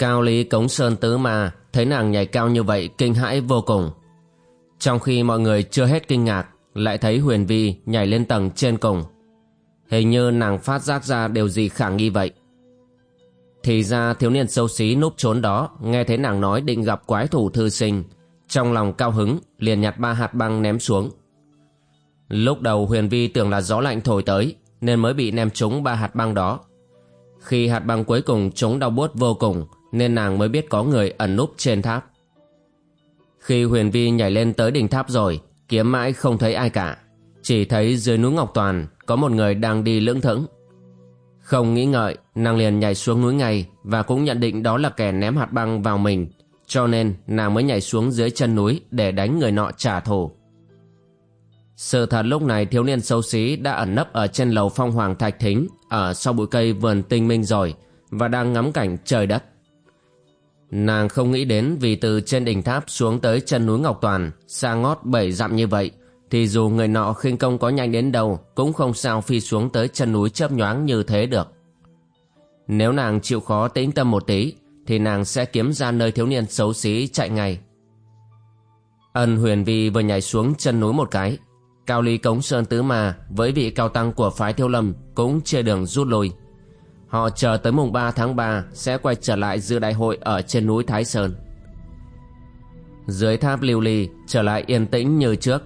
Cao Lý Cống Sơn Tứ Ma thấy nàng nhảy cao như vậy kinh hãi vô cùng. Trong khi mọi người chưa hết kinh ngạc, lại thấy Huyền Vi nhảy lên tầng trên cùng. Hình như nàng phát giác ra điều gì khả nghi vậy. Thì ra thiếu niên xấu xí núp trốn đó nghe thấy nàng nói định gặp quái thủ thư sinh. Trong lòng cao hứng liền nhặt ba hạt băng ném xuống. Lúc đầu Huyền Vi tưởng là gió lạnh thổi tới nên mới bị ném trúng ba hạt băng đó. Khi hạt băng cuối cùng trúng đau buốt vô cùng nên nàng mới biết có người ẩn núp trên tháp. Khi Huyền Vi nhảy lên tới đỉnh tháp rồi, kiếm mãi không thấy ai cả. Chỉ thấy dưới núi Ngọc Toàn có một người đang đi lưỡng thững. Không nghĩ ngợi, nàng liền nhảy xuống núi ngay và cũng nhận định đó là kẻ ném hạt băng vào mình. Cho nên nàng mới nhảy xuống dưới chân núi để đánh người nọ trả thù. Sự thật lúc này thiếu niên xấu xí đã ẩn nấp ở trên lầu phong hoàng thạch thính ở sau bụi cây vườn tinh minh rồi và đang ngắm cảnh trời đất. Nàng không nghĩ đến vì từ trên đỉnh tháp xuống tới chân núi Ngọc Toàn, xa ngót bảy dặm như vậy, thì dù người nọ khinh công có nhanh đến đâu cũng không sao phi xuống tới chân núi chớp nhoáng như thế được. Nếu nàng chịu khó tĩnh tâm một tí, thì nàng sẽ kiếm ra nơi thiếu niên xấu xí chạy ngay. Ân huyền vi vừa nhảy xuống chân núi một cái, cao ly cống sơn tứ mà với vị cao tăng của phái thiêu lâm cũng chia đường rút lui. Họ chờ tới mùng 3 tháng 3 sẽ quay trở lại dự đại hội ở trên núi Thái Sơn. Dưới tháp lưu ly trở lại yên tĩnh như trước,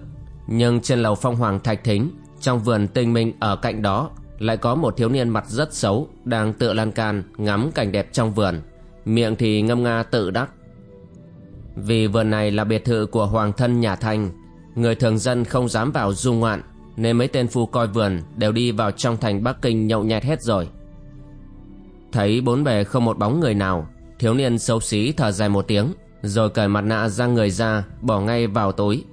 nhưng trên lầu phong hoàng thạch thính, trong vườn tinh minh ở cạnh đó lại có một thiếu niên mặt rất xấu đang tựa lan can ngắm cảnh đẹp trong vườn, miệng thì ngâm nga tự đắc. Vì vườn này là biệt thự của hoàng thân nhà Thanh, người thường dân không dám vào du ngoạn nên mấy tên phu coi vườn đều đi vào trong thành Bắc Kinh nhậu nhẹt hết rồi. Thấy bốn bề không một bóng người nào. Thiếu niên xấu xí thở dài một tiếng, Rồi cởi mặt nạ ra người ra, Bỏ ngay vào túi.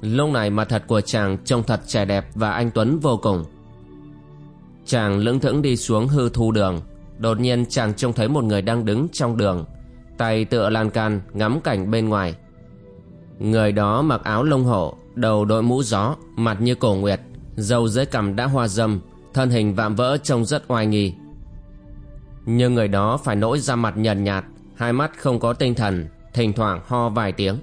Lúc này mặt thật của chàng trông thật trẻ đẹp Và anh Tuấn vô cùng. Chàng lững thững đi xuống hư thu đường, Đột nhiên chàng trông thấy một người đang đứng trong đường, Tay tựa lan can ngắm cảnh bên ngoài. Người đó mặc áo lông hổ, Đầu đội mũ gió, Mặt như cổ nguyệt Dâu dưới cằm đã hoa dâm Thân hình vạm vỡ trông rất oai nghi nhưng người đó phải nỗi ra mặt nhợt nhạt, Hai mắt không có tinh thần, Thỉnh thoảng ho vài tiếng.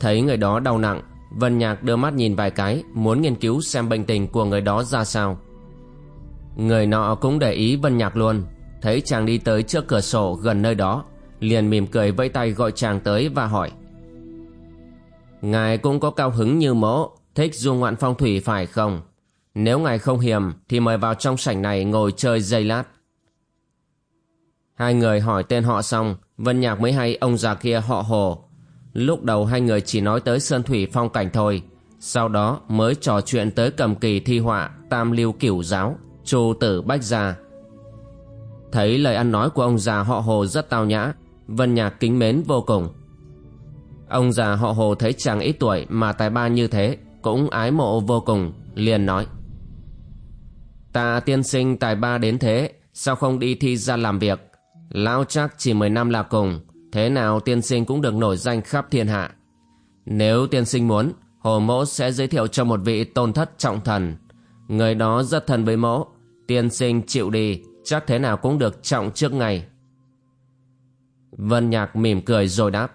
Thấy người đó đau nặng, Vân Nhạc đưa mắt nhìn vài cái, Muốn nghiên cứu xem bệnh tình của người đó ra sao. Người nọ cũng để ý Vân Nhạc luôn, Thấy chàng đi tới trước cửa sổ gần nơi đó, Liền mỉm cười vẫy tay gọi chàng tới và hỏi. Ngài cũng có cao hứng như mỗ, Thích du ngoạn phong thủy phải không? Nếu ngài không hiềm Thì mời vào trong sảnh này ngồi chơi giây lát. Hai người hỏi tên họ xong, Vân Nhạc mới hay ông già kia họ Hồ. Lúc đầu hai người chỉ nói tới Sơn Thủy phong cảnh thôi, sau đó mới trò chuyện tới cầm kỳ thi họa Tam Lưu Cửu Giáo, Chu Tử Bách Gia. Thấy lời ăn nói của ông già họ Hồ rất tao nhã, Vân Nhạc kính mến vô cùng. Ông già họ Hồ thấy chàng ít tuổi mà tài ba như thế, cũng ái mộ vô cùng, liền nói. Ta tiên sinh tài ba đến thế, sao không đi thi ra làm việc, Lão chắc chỉ 10 năm là cùng, thế nào tiên sinh cũng được nổi danh khắp thiên hạ. Nếu tiên sinh muốn, Hồ Mẫu sẽ giới thiệu cho một vị tôn thất trọng thần. Người đó rất thân với mẫu, tiên sinh chịu đi, chắc thế nào cũng được trọng trước ngày. Vân Nhạc mỉm cười rồi đáp.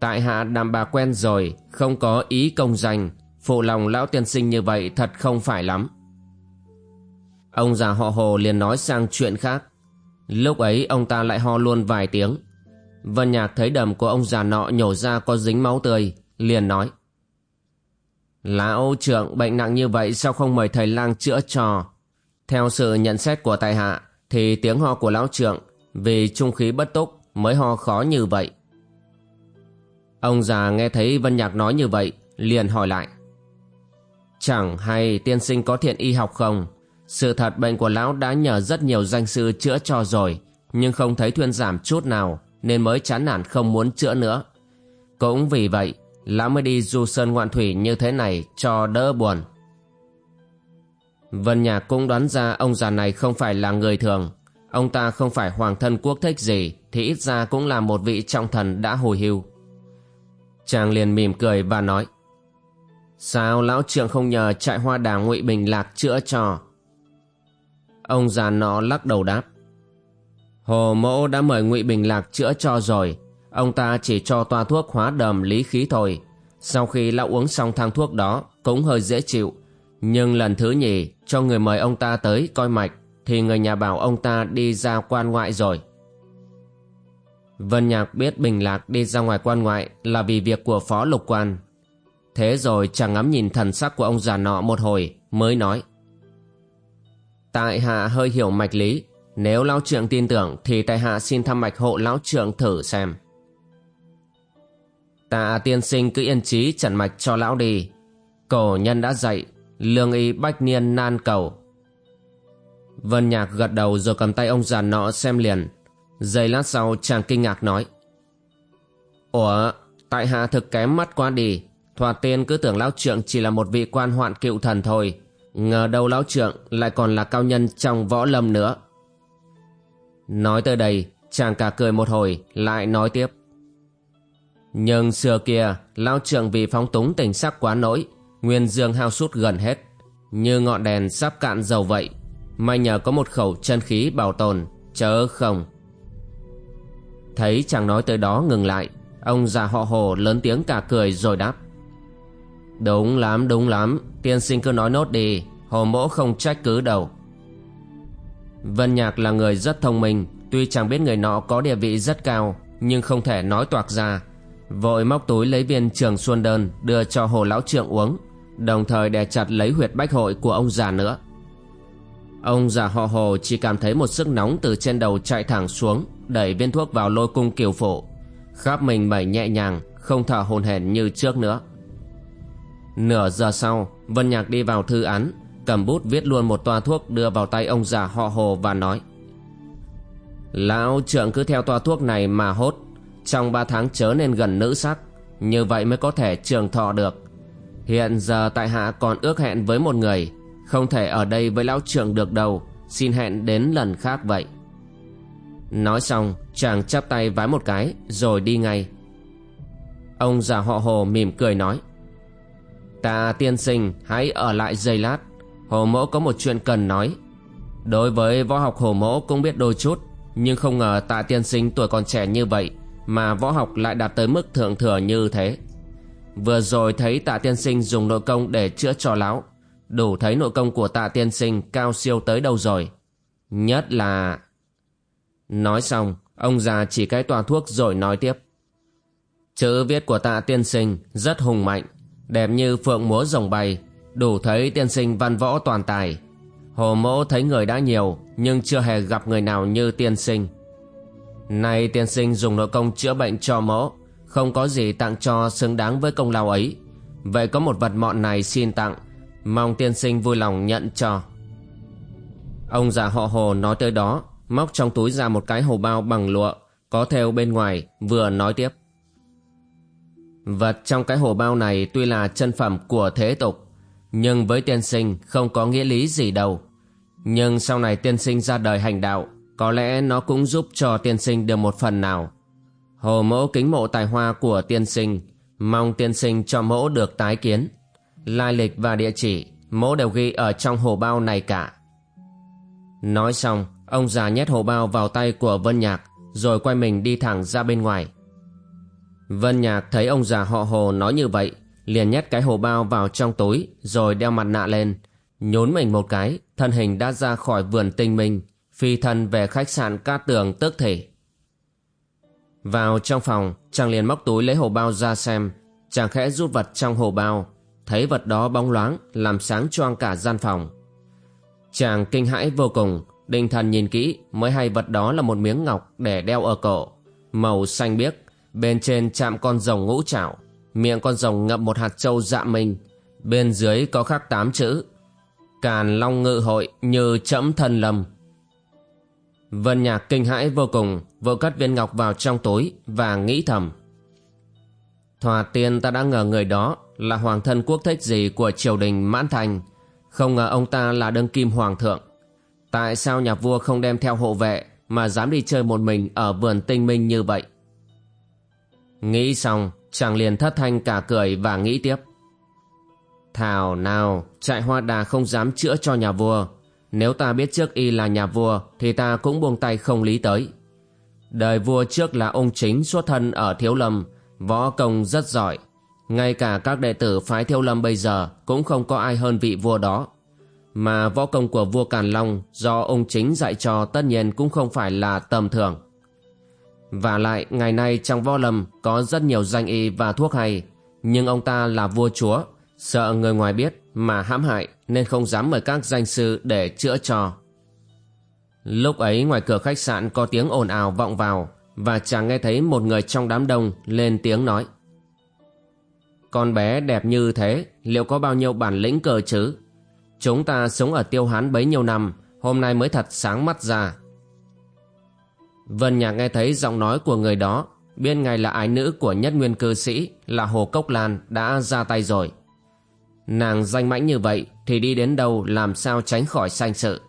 Tại hạ đàm bà quen rồi, không có ý công danh, phụ lòng lão tiên sinh như vậy thật không phải lắm. Ông già họ Hồ liền nói sang chuyện khác. Lúc ấy, ông ta lại ho luôn vài tiếng. Vân Nhạc thấy đầm của ông già nọ nhổ ra có dính máu tươi, Liền nói, Lão trưởng, bệnh nặng như vậy sao không mời thầy lang chữa cho? Theo sự nhận xét của tài hạ, Thì tiếng ho của lão trưởng Vì trung khí bất túc mới ho khó như vậy. Ông già nghe thấy Vân Nhạc nói như vậy, Liền hỏi lại, Chẳng hay tiên sinh có thiện y học không? Sự thật bệnh của lão đã nhờ rất nhiều danh sư chữa cho rồi, nhưng không thấy thuyên giảm chút nào, nên mới chán nản không muốn chữa nữa. Cũng vì vậy, lão mới đi du sơn ngoạn thủy như thế này cho đỡ buồn. Vân Nhạc cũng đoán ra ông già này không phải là người thường. Ông ta không phải hoàng thân quốc thích gì thì ít ra cũng là một vị trọng thần đã hồi hưu. Chàng liền mỉm cười và nói Sao lão trượng không nhờ trại hoa đà ngụy Bình Lạc chữa cho? Ông già nọ lắc đầu đáp. Hồ mẫu đã mời ngụy Bình Lạc chữa cho rồi. Ông ta chỉ cho toa thuốc hóa đờm lý khí thôi. Sau khi lão uống xong thang thuốc đó, Cũng hơi dễ chịu. Nhưng lần thứ nhì, cho người mời ông ta tới coi mạch, Thì người nhà bảo ông ta đi ra quan ngoại rồi. Vân Nhạc biết Bình Lạc đi ra ngoài quan ngoại Là vì việc của phó lục quan. Thế rồi chàng ngắm nhìn thần sắc của ông già nọ một hồi, Mới nói. Tại hạ hơi hiểu mạch lý. Nếu lão trưởng tin tưởng, Thì tại hạ xin thăm mạch hộ lão trưởng thử xem. Tạ tiên sinh cứ yên trí trần mạch cho lão đi. Cổ nhân đã dạy, Lương y bách niên nan cầu. Vân Nhạc gật đầu rồi cầm tay ông già nọ xem liền. Giây lát sau, chàng kinh ngạc nói. Ủa, Tại hạ thực kém mắt quá đi. Thoạt tiên cứ tưởng lão trượng chỉ là một vị quan hoạn cựu thần thôi. Ngờ đâu lão trượng lại còn là cao nhân trong võ lâm nữa. Nói tới đây, chàng cả cười một hồi, lại nói tiếp. Nhưng xưa kia, lão trượng vì phóng túng tình sắc quá nỗi, Nguyên dương hao sút gần hết. Như ngọn đèn sắp cạn dầu vậy, May nhờ có một khẩu chân khí bảo tồn, Chớ không. Thấy chàng nói tới đó ngừng lại, Ông già họ hồ lớn tiếng cả cười rồi đáp. Đúng lắm đúng lắm. Tiên sinh cứ nói nốt đi. Hồ mỗ không trách cứ đâu. Vân Nhạc là người rất thông minh. Tuy chẳng biết người nọ có địa vị rất cao, Nhưng không thể nói toạc ra. Vội móc túi lấy viên trường xuân đơn, Đưa cho hồ lão trượng uống, Đồng thời đè chặt lấy huyệt bách hội của ông già nữa. Ông già họ hồ chỉ cảm thấy một sức nóng từ trên đầu chạy thẳng xuống, Đẩy viên thuốc vào lôi cung kiều phổ Khắp mình mẩy nhẹ nhàng, Không thở hồn hển như trước nữa. Nửa giờ sau, Vân Nhạc đi vào thư án. Cầm bút viết luôn một toa thuốc đưa vào tay ông già họ hồ và nói, Lão trưởng cứ theo toa thuốc này mà hốt. Trong ba tháng chớ nên gần nữ sắc Như vậy mới có thể trường thọ được. Hiện giờ tại hạ còn ước hẹn với một người. Không thể ở đây với lão trưởng được đâu. Xin hẹn đến lần khác vậy. Nói xong, chàng chắp tay vái một cái, Rồi đi ngay. Ông già họ hồ mỉm cười nói Ta tiên sinh, hãy ở lại giây lát. Hồ mẫu có một chuyện cần nói. Đối với võ học hồ mẫu cũng biết đôi chút, Nhưng không ngờ tạ tiên sinh tuổi còn trẻ như vậy Mà võ học lại đạt tới mức thượng thừa như thế. Vừa rồi thấy tạ tiên sinh dùng nội công để chữa cho lão, Đủ thấy nội công của tạ tiên sinh cao siêu tới đâu rồi. Nhất là Nói xong, Ông già chỉ cái tòa thuốc rồi nói tiếp. Chữ viết của tạ tiên sinh rất hùng mạnh. Đẹp như phượng múa rồng bay, Đủ thấy tiên sinh văn võ toàn tài. Hồ mẫu thấy người đã nhiều, Nhưng chưa hề gặp người nào như tiên sinh. Nay tiên sinh dùng nội công chữa bệnh cho mẫu, Không có gì tặng cho xứng đáng với công lao ấy. Vậy có một vật mọn này xin tặng, Mong tiên sinh vui lòng nhận cho. Ông già họ hồ nói tới đó, Móc trong túi ra một cái hồ bao bằng lụa, Có theo bên ngoài, Vừa nói tiếp. Vật trong cái hồ bao này tuy là chân phẩm của thế tục, Nhưng với tiên sinh không có nghĩa lý gì đâu. Nhưng sau này tiên sinh ra đời hành đạo, Có lẽ nó cũng giúp cho tiên sinh được một phần nào. Hồ mẫu kính mộ tài hoa của tiên sinh, Mong tiên sinh cho mẫu được tái kiến. Lai lịch và địa chỉ, Mẫu đều ghi ở trong hồ bao này cả. Nói xong, Ông già nhét hồ bao vào tay của Vân Nhạc, Rồi quay mình đi thẳng ra bên ngoài. Vân Nhạc thấy ông già họ hồ nói như vậy, Liền nhét cái hồ bao vào trong túi, Rồi đeo mặt nạ lên. Nhốn mình một cái, Thân hình đã ra khỏi vườn tinh minh, Phi thân về khách sạn Cát Tường tức thể Vào trong phòng, Chàng liền móc túi lấy hồ bao ra xem. Chàng khẽ rút vật trong hồ bao, Thấy vật đó bóng loáng, Làm sáng choang cả gian phòng. Chàng kinh hãi vô cùng Định thần nhìn kỹ, mới hay vật đó là một miếng ngọc để đeo ở cổ, Màu xanh biếc. Bên trên chạm con rồng ngũ trảo, Miệng con rồng ngậm một hạt trâu dạ minh Bên dưới có khắc tám chữ, Càn long ngự hội như trẫm thân lâm. Vân Nhạc kinh hãi vô cùng, Vội cất viên ngọc vào trong túi Và nghĩ thầm. Thòa tiên ta đã ngờ người đó Là hoàng thân quốc thích gì của triều đình mãn thành. Không ngờ ông ta là đương kim hoàng thượng. Tại sao nhà vua không đem theo hộ vệ Mà dám đi chơi một mình Ở vườn tinh minh như vậy? Nghĩ xong, chàng liền thất thanh cả cười và nghĩ tiếp. Thảo nào, trại hoa đà không dám chữa cho nhà vua. Nếu ta biết trước y là nhà vua, Thì ta cũng buông tay không lý tới. Đời vua trước là ông chính xuất thân ở Thiếu Lâm, Võ công rất giỏi. Ngay cả các đệ tử phái Thiếu Lâm bây giờ Cũng không có ai hơn vị vua đó. Mà võ công của vua Càn Long Do ông chính dạy cho tất nhiên cũng không phải là tầm thường và lại, ngày nay trong võ lâm có rất nhiều danh y và thuốc hay. Nhưng ông ta là vua chúa, Sợ người ngoài biết mà hãm hại, Nên không dám mời các danh sư để chữa cho. Lúc ấy, ngoài cửa khách sạn có tiếng ồn ào vọng vào, Và chàng nghe thấy một người trong đám đông lên tiếng nói. Con bé đẹp như thế, Liệu có bao nhiêu bản lĩnh cờ chứ? Chúng ta sống ở tiêu hán bấy nhiêu năm, Hôm nay mới thật sáng mắt ra. Vân Nhạc nghe thấy giọng nói của người đó, Biết ngay là ái nữ của nhất nguyên cư sĩ Là Hồ Cốc Lan đã ra tay rồi. Nàng danh mãnh như vậy Thì đi đến đâu làm sao tránh khỏi sanh sự?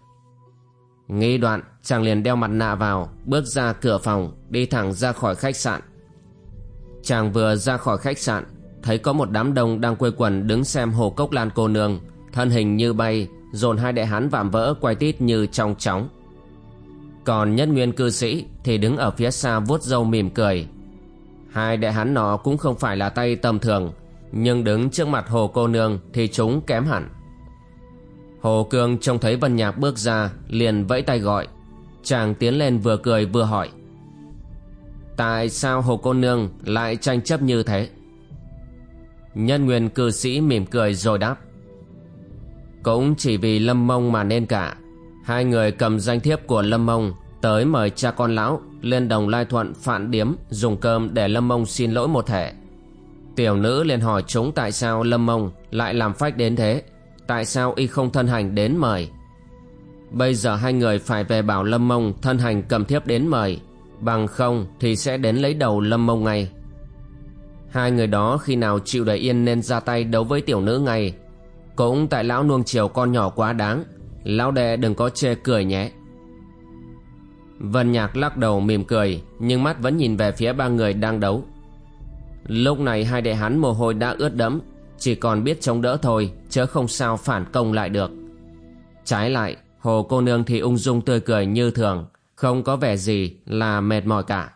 Nghi đoạn, chàng liền đeo mặt nạ vào, Bước ra cửa phòng, Đi thẳng ra khỏi khách sạn. Chàng vừa ra khỏi khách sạn, Thấy có một đám đông đang quây quần Đứng xem Hồ Cốc Lan cô nương, Thân hình như bay, Dồn hai đại hán vạm vỡ quay tít như trong chóng còn nhất nguyên cư sĩ thì đứng ở phía xa vuốt râu mỉm cười. Hai đại hán nọ cũng không phải là tay tầm thường, Nhưng đứng trước mặt hồ cô nương thì chúng kém hẳn. Hồ Cương trông thấy Vân Nhạc bước ra, liền vẫy tay gọi. Chàng tiến lên vừa cười vừa hỏi, Tại sao hồ cô nương lại tranh chấp như thế? Nhân nguyên cư sĩ mỉm cười rồi đáp, Cũng chỉ vì lâm mông mà nên cả. Hai người cầm danh thiếp của Lâm Mông tới mời cha con lão lên đồng lai thuận phạn điếm dùng cơm để Lâm Mông xin lỗi một thể. Tiểu nữ liền hỏi chúng tại sao Lâm Mông lại làm phách đến thế, tại sao y không thân hành đến mời. Bây giờ hai người phải về bảo Lâm Mông thân hành cầm thiếp đến mời, bằng không thì sẽ đến lấy đầu Lâm Mông ngay. Hai người đó khi nào chịu để yên nên ra tay đấu với tiểu nữ ngay. Cũng tại lão nuông chiều con nhỏ quá đáng Lão đệ đừng có chê cười nhé. Vân Nhạc lắc đầu mỉm cười, Nhưng mắt vẫn nhìn về phía ba người đang đấu. Lúc này hai đệ hắn mồ hôi đã ướt đẫm, Chỉ còn biết chống đỡ thôi, Chớ không sao phản công lại được. Trái lại, Hồ cô nương thì ung dung tươi cười như thường, Không có vẻ gì là mệt mỏi cả.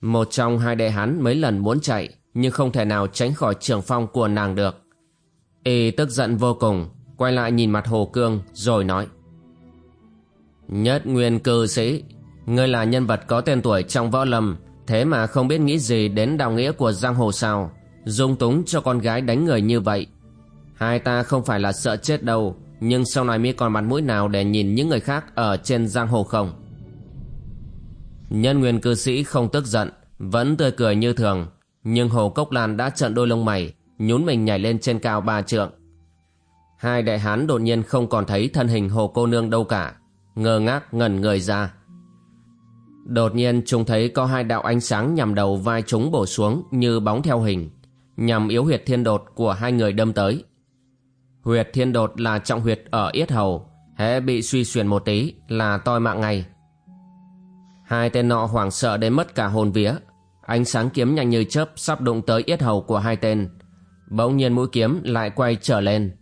Một trong hai đệ hắn mấy lần muốn chạy, Nhưng không thể nào tránh khỏi trường phong của nàng được. Y tức giận vô cùng quay lại nhìn mặt Hồ Cương, rồi nói. Nhất nguyên cư sĩ, Ngươi là nhân vật có tên tuổi trong võ lâm, Thế mà không biết nghĩ gì đến đạo nghĩa của giang hồ sao? Dung túng cho con gái đánh người như vậy. Hai ta không phải là sợ chết đâu, Nhưng sau này mới còn mặt mũi nào để nhìn những người khác ở trên giang hồ không? Nhân nguyên cư sĩ không tức giận, Vẫn tươi cười như thường, Nhưng Hồ Cốc Lan đã trận đôi lông mày, Nhún mình nhảy lên trên cao ba trượng. Hai đại hán đột nhiên không còn thấy thân hình hồ cô nương đâu cả, ngơ ngác ngẩn người ra. Đột nhiên chúng thấy có hai đạo ánh sáng nhằm đầu vai chúng bổ xuống như bóng theo hình, nhằm yếu huyệt thiên đột của hai người đâm tới. Huyệt thiên đột là trọng huyệt ở yết hầu, hễ bị suy xuyển một tí là toi mạng ngay. Hai tên nọ hoảng sợ đến mất cả hồn vía, ánh sáng kiếm nhanh như chớp sắp đụng tới yết hầu của hai tên. Bỗng nhiên mũi kiếm lại quay trở lên,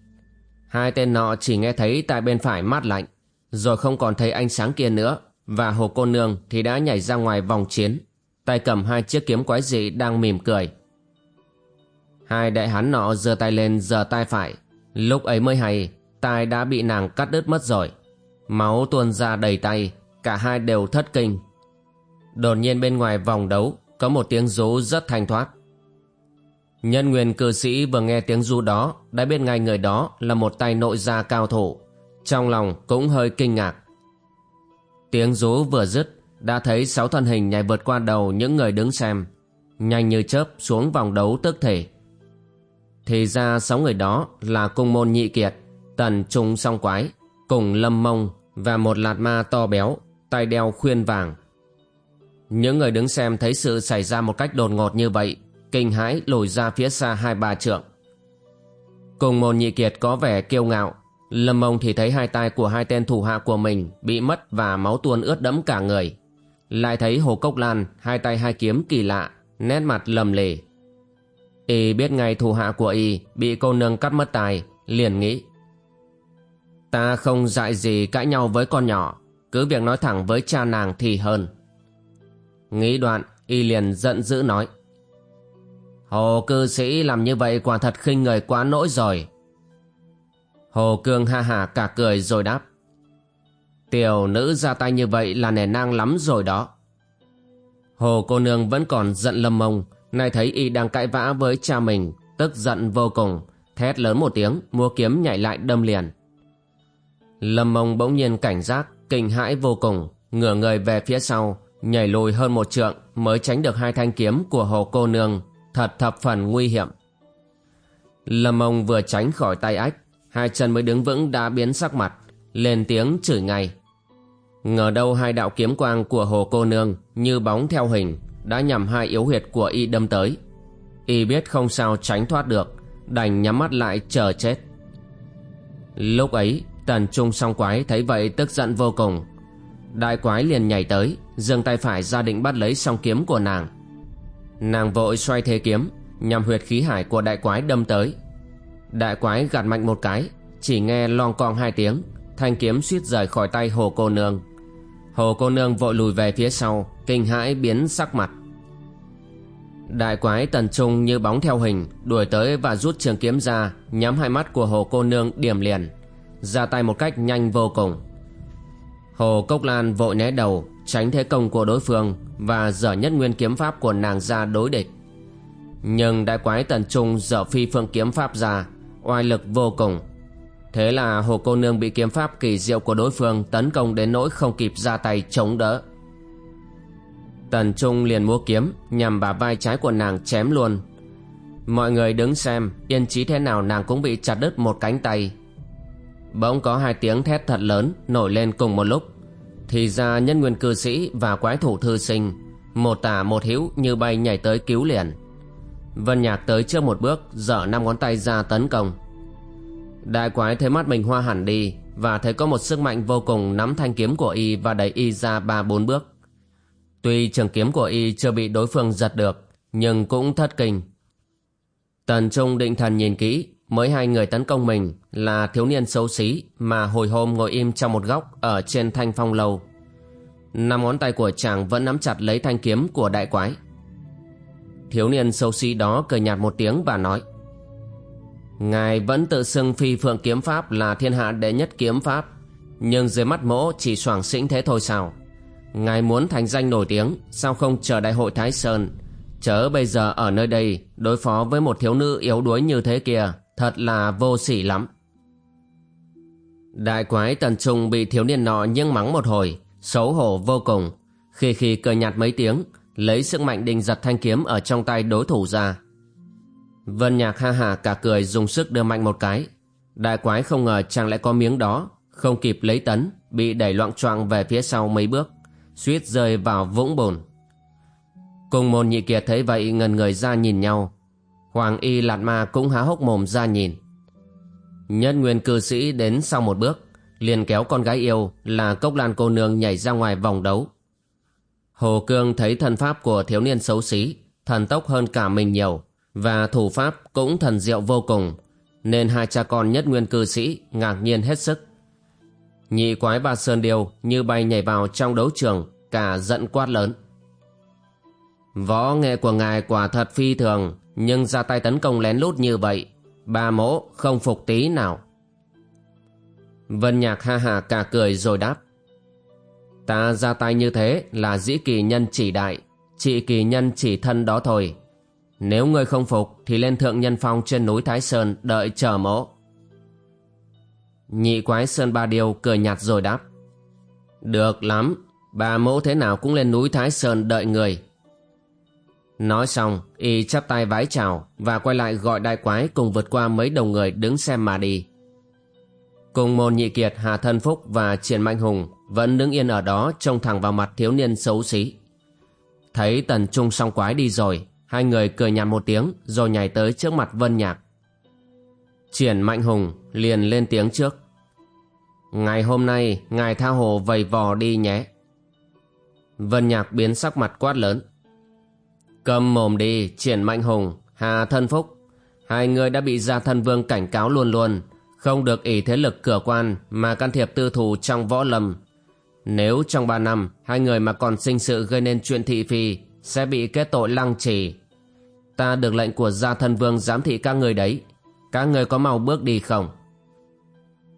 Hai tên nọ chỉ nghe thấy tại bên phải mát lạnh, rồi không còn thấy ánh sáng kia nữa, và hồ cô nương thì đã nhảy ra ngoài vòng chiến, tay cầm hai chiếc kiếm quái dị đang mỉm cười. Hai đại hán nọ giơ tay lên giơ tay phải, lúc ấy mới hay, tai đã bị nàng cắt đứt mất rồi. Máu tuôn ra đầy tay, cả hai đều thất kinh. Đột nhiên bên ngoài vòng đấu, có một tiếng rú rất thanh thoát. Nhân nguyên cư sĩ vừa nghe tiếng du đó đã biết ngay người đó là một tay nội gia cao thủ. Trong lòng cũng hơi kinh ngạc. Tiếng rú vừa dứt đã thấy sáu thân hình nhảy vượt qua đầu những người đứng xem. Nhanh như chớp xuống vòng đấu tức thể. Thì ra sáu người đó là cung môn nhị kiệt, Tần Trung song quái, cùng Lâm Mông và một lạt ma to béo, tay đeo khuyên vàng. Những người đứng xem thấy sự xảy ra một cách đột ngột như vậy, kinh hãi lùi ra phía xa hai ba trượng. Cùng môn nhị kiệt có vẻ kiêu ngạo, Lâm Mông thì thấy hai tay của hai tên thủ hạ của mình bị mất và máu tuôn ướt đẫm cả người. Lại thấy Hồ Cốc Lan hai tay hai kiếm kỳ lạ, nét mặt lầm lề. Y biết ngay thủ hạ của Y bị cô nương cắt mất tài, liền nghĩ. Ta không dạy gì cãi nhau với con nhỏ, cứ việc nói thẳng với cha nàng thì hơn. Nghĩ đoạn, Y liền giận dữ nói. Hồ cư sĩ làm như vậy quả thật khinh người quá nỗi rồi. Hồ Cương ha hả cả cười rồi đáp. Tiểu nữ ra tay như vậy là nể nang lắm rồi đó. Hồ cô nương vẫn còn giận lâm mông, nay thấy y đang cãi vã với cha mình, tức giận vô cùng, thét lớn một tiếng, mua kiếm nhảy lại đâm liền. Lâm mông bỗng nhiên cảnh giác, kinh hãi vô cùng, ngửa người về phía sau, nhảy lùi hơn một trượng mới tránh được hai thanh kiếm của hồ cô nương, thật thập phần nguy hiểm. Lâm mông vừa tránh khỏi tay ách, hai chân mới đứng vững đã biến sắc mặt, lên tiếng chửi ngay. Ngờ đâu hai đạo kiếm quang của hồ cô nương như bóng theo hình đã nhằm hai yếu huyệt của y đâm tới. Y biết không sao tránh thoát được, đành nhắm mắt lại chờ chết. Lúc ấy, tần trung song quái thấy vậy tức giận vô cùng. Đại quái liền nhảy tới, giương tay phải ra định bắt lấy song kiếm của nàng. Nàng vội xoay thế kiếm, nhằm huyệt khí hải của đại quái đâm tới. Đại quái gạt mạnh một cái, chỉ nghe lon con hai tiếng, thanh kiếm suýt rời khỏi tay hồ cô nương. Hồ cô nương vội lùi về phía sau Kinh hãi biến sắc mặt. Đại quái tần trung như bóng theo hình Đuổi tới và rút trường kiếm ra Nhắm hai mắt của hồ cô nương điểm liền Ra tay một cách nhanh vô cùng. Hồ Cốc Lan vội né đầu Tránh thế công của đối phương Và dở nhất nguyên kiếm pháp của nàng ra đối địch Nhưng đại quái tần trung dở phi phương kiếm pháp ra, Oai lực vô cùng Thế là hồ cô nương bị kiếm pháp kỳ diệu của đối phương tấn công đến nỗi không kịp ra tay chống đỡ. Tần Trung liền múa kiếm, nhằm bà vai trái của nàng chém luôn. Mọi người đứng xem, yên chí thế nào nàng cũng bị chặt đứt một cánh tay. Bỗng có hai tiếng thét thật lớn nổi lên cùng một lúc. Thì ra nhân nguyên cư sĩ và quái thủ thư sinh một tả một hữu như bay nhảy tới cứu liền. Vân Nhạc tới trước một bước dở năm ngón tay ra tấn công. Đại quái thấy mắt mình hoa hẳn đi và thấy có một sức mạnh vô cùng nắm thanh kiếm của y và đẩy y ra ba bốn bước. Tuy trường kiếm của y chưa bị đối phương giật được, nhưng cũng thất kinh. Tần Trung định thần nhìn kỹ, mới hai người tấn công mình là thiếu niên xấu xí mà hồi hôm ngồi im trong một góc ở trên thanh phong lâu, Năm ngón tay của chàng vẫn nắm chặt lấy thanh kiếm của đại quái. Thiếu niên xấu xí đó cười nhạt một tiếng và nói Ngài vẫn tự xưng phi phượng kiếm pháp là thiên hạ đệ nhất kiếm pháp Nhưng dưới mắt mỗ chỉ soảng xĩnh thế thôi sao? Ngài muốn thành danh nổi tiếng Sao không chờ đại hội Thái Sơn? Chớ bây giờ ở nơi đây Đối phó với một thiếu nữ yếu đuối như thế kia. Thật là vô sỉ lắm Đại quái tần trung bị thiếu niên nọ nhưng mắng một hồi Xấu hổ vô cùng Khi khi cười nhạt mấy tiếng Lấy sức mạnh định giật thanh kiếm ở trong tay đối thủ ra Vân Nhạc ha hà cả cười dùng sức đưa mạnh một cái. Đại quái không ngờ chàng lại có miếng đó, không kịp lấy tấn, bị đẩy loạn choạng về phía sau mấy bước, suýt rơi vào vũng bùn. Cùng môn nhị kiệt thấy vậy ngần người ra nhìn nhau. Hoàng y lạt ma cũng há hốc mồm ra nhìn. Nhất nguyên cư sĩ đến sau một bước, liền kéo con gái yêu là cốc lan cô nương nhảy ra ngoài vòng đấu. Hồ Cương thấy thân pháp của thiếu niên xấu xí, thần tốc hơn cả mình nhiều, và thủ pháp cũng thần diệu vô cùng nên hai cha con nhất nguyên cư sĩ ngạc nhiên hết sức nhị quái ba sơn điêu như bay nhảy vào trong đấu trường cả giận quát lớn võ nghệ của ngài quả thật phi thường nhưng ra tay tấn công lén lút như vậy ba mỗ không phục tí nào vân nhạc ha hà cả cười rồi đáp ta ra tay như thế là dĩ kỳ nhân chỉ đại trị kỳ nhân chỉ thân đó thôi nếu ngươi không phục thì lên thượng nhân phong trên núi Thái Sơn đợi chờ mỗ. Nhị quái Sơn Ba điều cười nhạt rồi đáp. Được lắm, bà mỗ thế nào cũng lên núi Thái Sơn đợi người. Nói xong, y chắp tay vái chào và quay lại gọi đại quái cùng vượt qua mấy đồng người đứng xem mà đi. Cùng môn nhị kiệt Hà Thân Phúc và Triển Mạnh Hùng vẫn đứng yên ở đó trông thẳng vào mặt thiếu niên xấu xí. Thấy tần trung song quái đi rồi, hai người cười nhạt một tiếng rồi nhảy tới trước mặt Vân Nhạc. Triển Mạnh Hùng liền lên tiếng trước. Ngày hôm nay, ngài tha hồ vầy vò đi nhé. Vân Nhạc biến sắc mặt quát lớn. Cầm mồm đi, Triển Mạnh Hùng, Hà Thân Phúc. Hai người đã bị Gia Thân Vương cảnh cáo luôn luôn, không được ỷ thế lực cửa quan mà can thiệp tư thù trong võ lâm. Nếu trong ba năm, hai người mà còn sinh sự gây nên chuyện thị phi, sẽ bị kết tội lăng trì. Ta được lệnh của Gia Thân Vương giám thị các người đấy. Các người có mau bước đi không?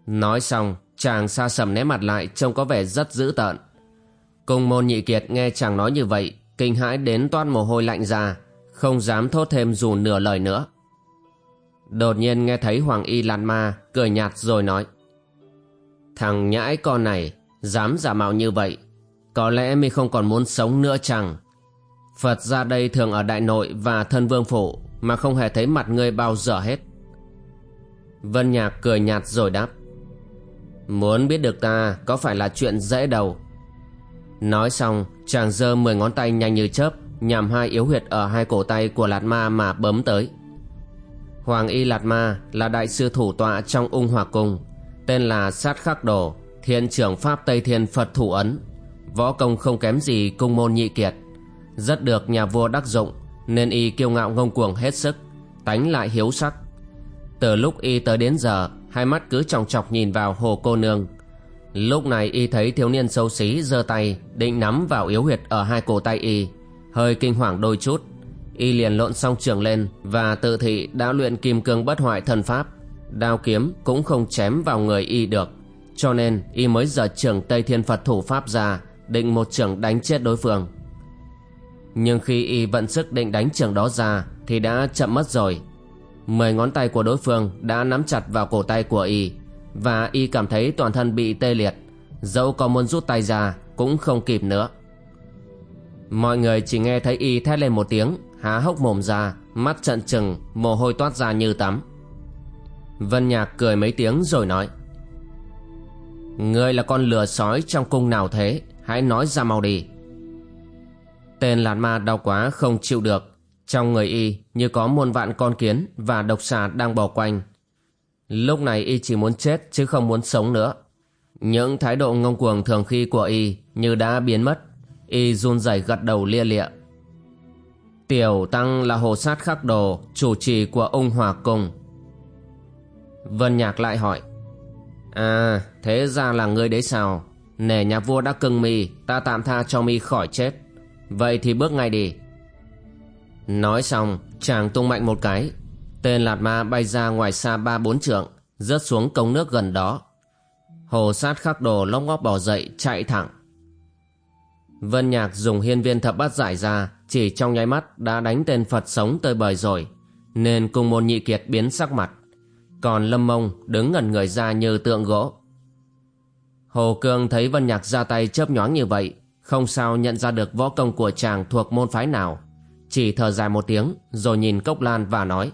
Nói xong, chàng xa sầm né mặt lại trông có vẻ rất dữ tợn. Cùng môn nhị kiệt nghe chàng nói như vậy, kinh hãi đến toát mồ hôi lạnh ra, không dám thốt thêm dù nửa lời nữa. Đột nhiên nghe thấy Hoàng Y Lan Ma cười nhạt rồi nói Thằng nhãi con này dám giả mạo như vậy Có lẽ mi không còn muốn sống nữa chăng Phật ra đây thường ở Đại Nội và Thân Vương Phủ Mà không hề thấy mặt ngươi bao giờ hết Vân Nhạc cười nhạt rồi đáp Muốn biết được ta có phải là chuyện dễ đâu Nói xong, chàng giơ mười ngón tay nhanh như chớp, Nhằm hai yếu huyệt ở hai cổ tay của Lạt Ma mà bấm tới. Hoàng Y Lạt Ma là đại sư thủ tọa trong ung hòa cung, Tên là Sát Khắc Đồ, Thiên trưởng Pháp Tây Thiên Phật Thủ Ấn, Võ công không kém gì cung môn nhị kiệt. Rất được nhà vua đắc dụng, Nên y kiêu ngạo ngông cuồng hết sức, Tánh lại hiếu sắc. Từ lúc y tới đến giờ, Hai mắt cứ chòng chọc nhìn vào hồ cô nương. Lúc này y thấy thiếu niên xấu xí giơ tay, Định nắm vào yếu huyệt ở hai cổ tay y. Hơi kinh hoàng đôi chút, y liền lộn song trường lên và tự thị đã luyện kim cương bất hoại thần pháp. Đao kiếm cũng không chém vào người y được, cho nên y mới giở trường tây thiên phật thủ pháp ra, định một trường đánh chết đối phương. Nhưng khi y vận sức định đánh trường đó ra thì đã chậm mất rồi. Mười ngón tay của đối phương đã nắm chặt vào cổ tay của y và y cảm thấy toàn thân bị tê liệt. Dẫu có muốn rút tay ra, cũng không kịp nữa. Mọi người chỉ nghe thấy y thét lên một tiếng, há hốc mồm ra, mắt trận trừng, mồ hôi toát ra như tắm. Vân nhạc cười mấy tiếng rồi nói, ngươi là con lừa sói trong cung nào thế? Hãy nói ra mau đi. Tên lạt ma đau quá không chịu được. Trong người y như có muôn vạn con kiến và độc xà đang bò quanh lúc này y chỉ muốn chết chứ không muốn sống nữa những thái độ ngông cuồng thường khi của y như đã biến mất y run rẩy gật đầu lia lịa Tiểu Tăng là hồ sát khắc đồ, chủ trì của ông hòa cung. Vân Nhạc lại hỏi. À, thế ra là ngươi đấy sao? Nể nhà vua đã cưng mi, ta tạm tha cho mi khỏi chết. Vậy thì bước ngay đi. Nói xong, chàng tung mạnh một cái. Tên lạt ma bay ra ngoài xa ba bốn trượng, rớt xuống cống nước gần đó. Hồ sát khắc đồ lóc ngóc bỏ dậy, chạy thẳng. Vân Nhạc dùng hiên viên thập bát giải ra, chỉ trong nháy mắt đã đánh tên Phật sống tơi bời rồi, nên cùng môn nhị kiệt biến sắc mặt. Còn Lâm Mông đứng ngẩn người ra như tượng gỗ. Hồ Cương thấy Vân Nhạc ra tay chớp nhoáng như vậy, không sao nhận ra được võ công của chàng thuộc môn phái nào. Chỉ thở dài một tiếng rồi nhìn Cốc Lan và nói.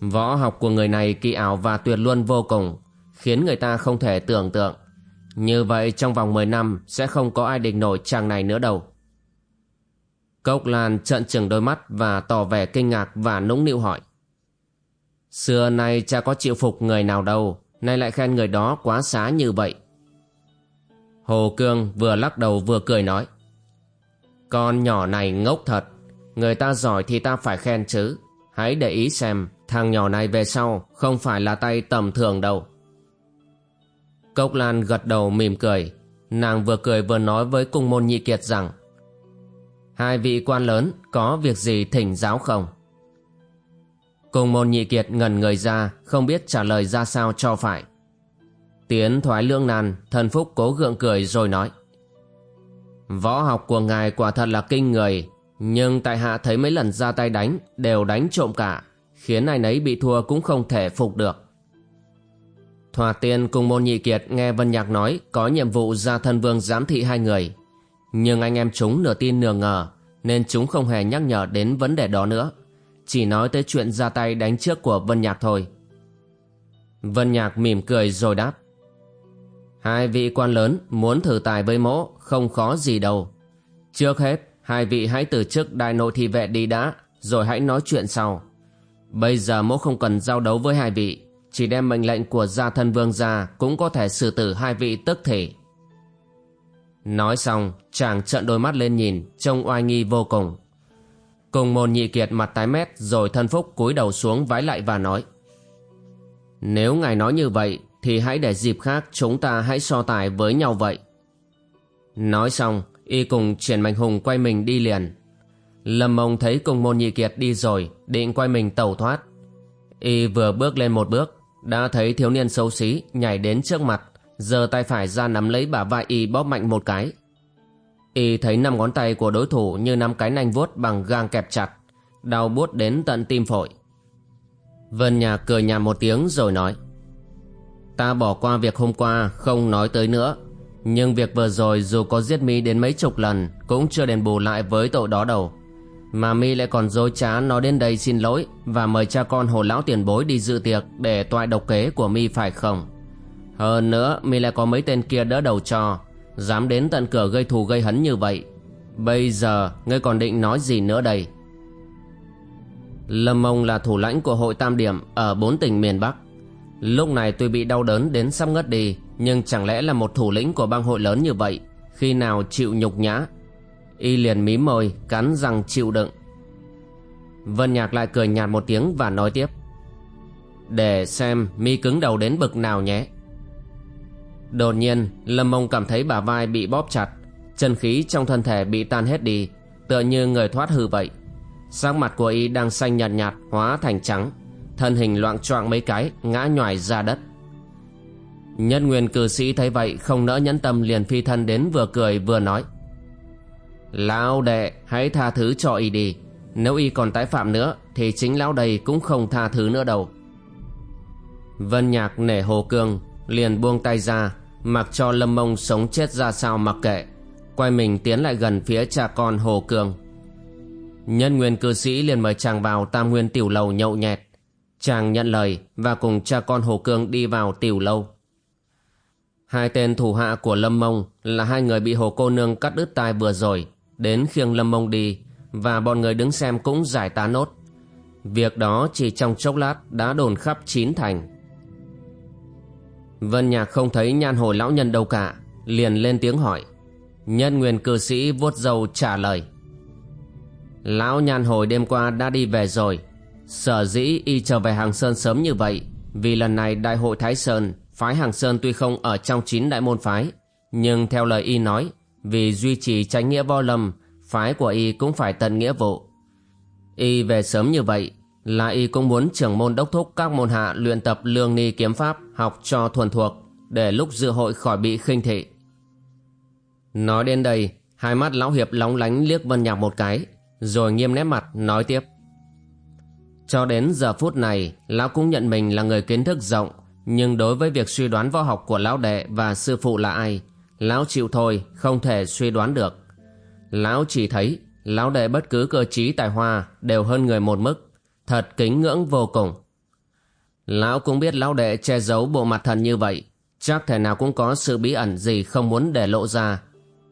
Võ học của người này kỳ ảo và tuyệt luân vô cùng, khiến người ta không thể tưởng tượng. Như vậy trong vòng 10 năm sẽ không có ai địch nổi chàng này nữa đâu. Cốc Lan trợn trừng đôi mắt và tỏ vẻ kinh ngạc và nũng nịu hỏi. Xưa nay cha có chịu phục người nào đâu, nay lại khen người đó quá xá như vậy. Hồ Cương vừa lắc đầu vừa cười nói. Con nhỏ này ngốc thật, người ta giỏi thì ta phải khen chứ. Hãy để ý xem, thằng nhỏ này về sau không phải là tay tầm thường đâu. Cốc Lan gật đầu mỉm cười, nàng vừa cười vừa nói với cung môn nhị kiệt rằng Hai vị quan lớn có việc gì thỉnh giáo không? Cung môn nhị kiệt ngần người ra Không biết trả lời ra sao cho phải Tiến thoái lương nan Thần Phúc cố gượng cười rồi nói Võ học của ngài quả thật là kinh người nhưng tại hạ thấy mấy lần ra tay đánh Đều đánh trộm cả Khiến ai nấy bị thua cũng không thể phục được Thoa tiên cùng môn nhị kiệt nghe Vân Nhạc nói Có nhiệm vụ ra thân vương giám thị hai người nhưng anh em chúng nửa tin nửa ngờ Nên chúng không hề nhắc nhở đến vấn đề đó nữa Chỉ nói tới chuyện ra tay đánh trước của Vân Nhạc thôi Vân Nhạc mỉm cười rồi đáp. Hai vị quan lớn muốn thử tài với mỗ không khó gì đâu. Trước hết, hai vị hãy từ chức đại nội thị vệ đi đã, rồi hãy nói chuyện sau. Bây giờ mỗ không cần giao đấu với hai vị, chỉ đem mệnh lệnh của gia thân vương ra cũng có thể xử tử hai vị tức thể. Nói xong, chàng trợn đôi mắt lên nhìn, trông oai nghi vô cùng. Cùng môn nhị kiệt mặt tái mét rồi thân phúc cúi đầu xuống vái lại và nói. Nếu ngài nói như vậy thì hãy để dịp khác chúng ta hãy so tài với nhau vậy. Nói xong, y cùng triển mạnh hùng quay mình đi liền. Lâm mông thấy cùng môn nhị kiệt đi rồi, định quay mình tẩu thoát. Y vừa bước lên một bước, đã thấy thiếu niên xấu xí nhảy đến trước mặt, giơ tay phải ra nắm lấy bả vai y bóp mạnh một cái. Y thấy năm ngón tay của đối thủ như năm cái nanh vuốt bằng gang kẹp chặt, đau buốt đến tận tim phổi. Vân Nhà cười nhạt một tiếng rồi nói Ta bỏ qua việc hôm qua không nói tới nữa nhưng việc vừa rồi dù có giết mi đến mấy chục lần, Cũng chưa đền bù lại với tội đó đâu. Mà mi lại còn dối trá nói đến đây xin lỗi Và mời cha con hồ lão tiền bối đi dự tiệc Để toại độc kế của mi phải không? Hơn nữa, mi lại có mấy tên kia đỡ đầu cho, Dám đến tận cửa gây thù gây hấn như vậy. Bây giờ, ngươi còn định nói gì nữa đây? Lâm Mông là thủ lãnh của hội Tam Điểm ở bốn tỉnh miền Bắc. Lúc này tôi bị đau đớn đến sắp ngất đi, nhưng chẳng lẽ là một thủ lĩnh của bang hội lớn như vậy, khi nào chịu nhục nhã? Y liền mím môi, cắn răng chịu đựng. Vân Nhạc lại cười nhạt một tiếng và nói tiếp. Để xem mi cứng đầu đến bực nào nhé. Đột nhiên, Lâm Mông cảm thấy bả vai bị bóp chặt, chân khí trong thân thể bị tan hết đi, tựa như người thoát hư vậy. Sắc mặt của y đang xanh nhạt nhạt hóa thành trắng Thân hình loạn choạng mấy cái, ngã nhoài ra đất. Nhân nguyên cư sĩ thấy vậy, không nỡ nhẫn tâm liền phi thân đến vừa cười vừa nói. Lão đệ, hãy tha thứ cho y đi. Nếu y còn tái phạm nữa, Thì chính lão đây cũng không tha thứ nữa đâu. Vân nhạc nể hồ cương, Liền buông tay ra, Mặc cho lâm mông sống chết ra sao mặc kệ, Quay mình tiến lại gần phía cha con hồ cương. Nhân nguyên cư sĩ liền mời chàng vào tam nguyên tiểu lầu nhậu nhẹt. Chàng nhận lời và cùng cha con Hồ Cương đi vào tiểu lâu. Hai tên thủ hạ của Lâm Mông là hai người bị Hồ Cô Nương cắt đứt tai vừa rồi, đến khiêng Lâm Mông đi và bọn người đứng xem cũng giải tá nốt. Việc đó chỉ trong chốc lát đã đồn khắp chín thành. Vân Nhạc không thấy nhan hồi lão nhân đâu cả, liền lên tiếng hỏi. Nhân nguyên cư sĩ vuốt dầu trả lời. Lão nhan hồi đêm qua đã đi về rồi Sở dĩ y trở về Hàng Sơn sớm như vậy, Vì lần này đại hội Thái Sơn, Phái Hàng Sơn tuy không ở trong chín đại môn phái, Nhưng theo lời y nói, Vì duy trì tránh nghĩa vo lâm, Phái của y cũng phải tận nghĩa vụ. Y về sớm như vậy, Là y cũng muốn trưởng môn đốc thúc Các môn hạ luyện tập lương ni kiếm pháp, Học cho thuần thuộc, Để lúc dự hội khỏi bị khinh thị. Nói đến đây, Hai mắt lão hiệp lóng lánh liếc Vân Nhạc một cái, rồi nghiêm nét mặt nói tiếp. Cho đến giờ phút này, Lão cũng nhận mình là người kiến thức rộng. Nhưng đối với việc suy đoán võ học của lão đệ và sư phụ là ai, Lão chịu thôi, không thể suy đoán được. Lão chỉ thấy, Lão đệ bất cứ cơ trí tài hoa Đều hơn người một mức. Thật kính ngưỡng vô cùng. Lão cũng biết lão đệ che giấu bộ mặt thần như vậy. Chắc thể nào cũng có sự bí ẩn gì không muốn để lộ ra.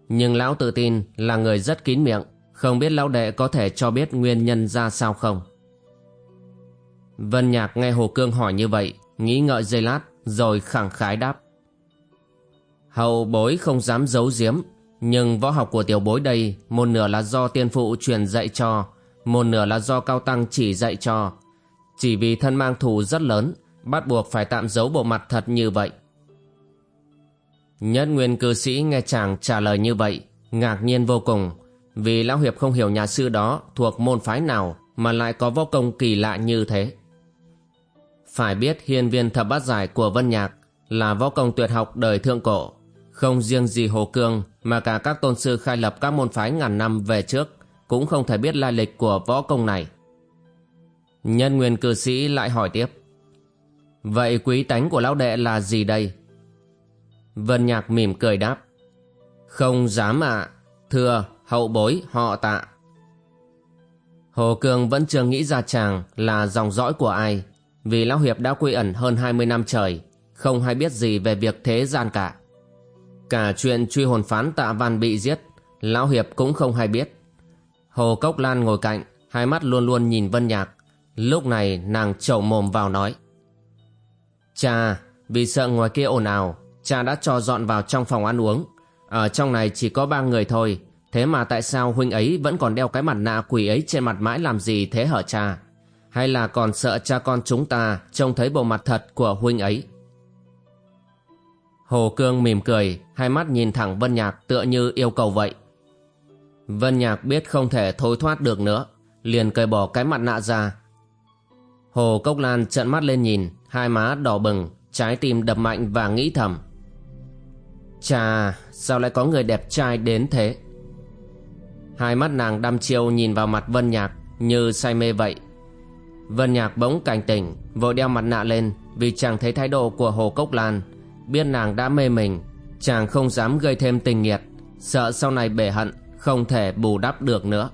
Nhưng lão tự tin là người rất kín miệng. Không biết lão đệ có thể cho biết nguyên nhân ra sao không? Vân Nhạc nghe Hồ Cương hỏi như vậy, Nghĩ ngợi giây lát, Rồi khẳng khái đáp. Hậu bối không dám giấu giếm, Nhưng võ học của tiểu bối đây, Một nửa là do tiên phụ truyền dạy cho, Một nửa là do cao tăng chỉ dạy cho. Chỉ vì thân mang thù rất lớn, Bắt buộc phải tạm giấu bộ mặt thật như vậy. Nhất nguyên cư sĩ nghe chàng trả lời như vậy, Ngạc nhiên vô cùng, vì Lão Hiệp không hiểu nhà sư đó thuộc môn phái nào mà lại có võ công kỳ lạ như thế. Phải biết hiên viên thập bát giải của Vân Nhạc là võ công tuyệt học đời thượng cổ. Không riêng gì Hồ Cương mà cả các tôn sư khai lập các môn phái ngàn năm về trước cũng không thể biết lai lịch của võ công này. Nhân nguyên cư sĩ lại hỏi tiếp. Vậy quý tánh của lão đệ là gì đây? Vân Nhạc mỉm cười đáp. Không dám ạ, thưa hậu bối họ tạ. Hồ Cương vẫn chưa nghĩ ra chàng là dòng dõi của ai. Vì Lão Hiệp đã quy ẩn hơn 20 năm trời, Không hay biết gì về việc thế gian cả. Cả chuyện truy hồn phán tạ văn bị giết, Lão Hiệp cũng không hay biết. Hồ Cốc Lan ngồi cạnh, Hai mắt luôn luôn nhìn Vân Nhạc. Lúc này, nàng trầu mồm vào nói, Cha, Vì sợ ngoài kia ồn ào, Cha đã cho dọn vào trong phòng ăn uống. Ở trong này chỉ có ba người thôi, Thế mà tại sao huynh ấy vẫn còn đeo cái mặt nạ quỷ ấy trên mặt mãi làm gì thế hở cha? Hay là còn sợ cha con chúng ta Trông thấy bộ mặt thật của huynh ấy? Hồ Cương mỉm cười, Hai mắt nhìn thẳng Vân Nhạc tựa như yêu cầu vậy. Vân Nhạc biết không thể thối thoát được nữa, Liền cởi bỏ cái mặt nạ ra. Hồ Cốc Lan trợn mắt lên nhìn, Hai má đỏ bừng, Trái tim đập mạnh và nghĩ thầm. Chà, Sao lại có người đẹp trai đến thế? Hai mắt nàng đăm chiêu nhìn vào mặt Vân Nhạc Như say mê vậy. Vân Nhạc bỗng cảnh tỉnh, Vội đeo mặt nạ lên Vì chàng thấy thái độ của Hồ Cốc Lan. Biết nàng đã mê mình, Chàng không dám gây thêm tình nghiệt, Sợ sau này bể hận, Không thể bù đắp được nữa.